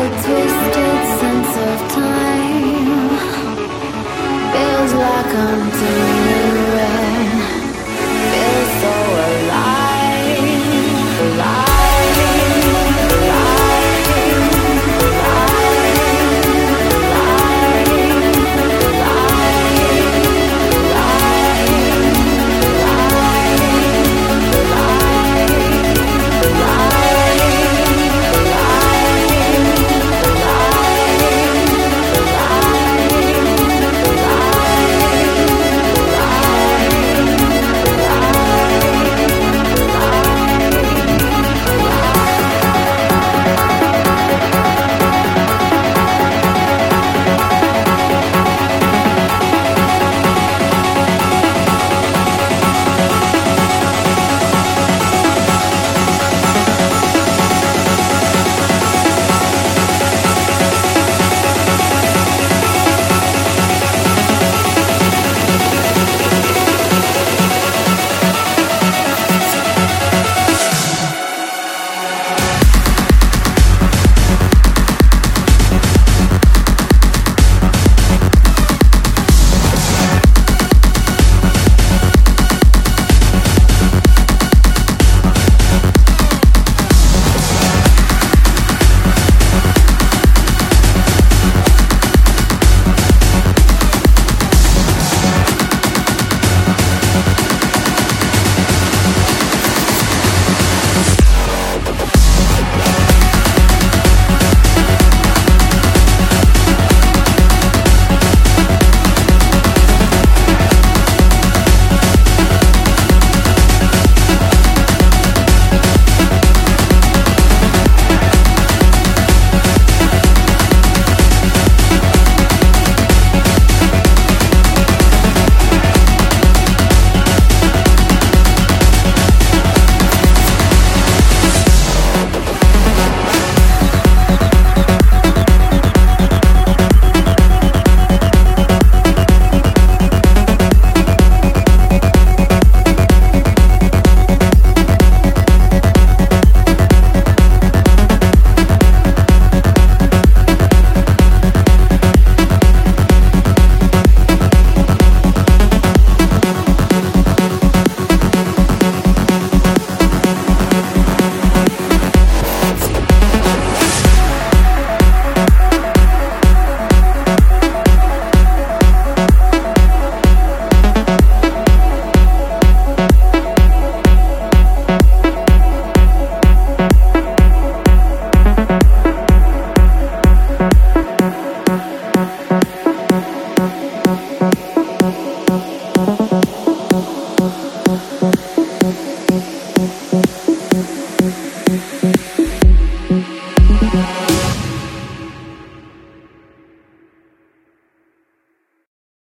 Feels like I'm doing